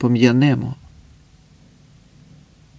пом'янемо.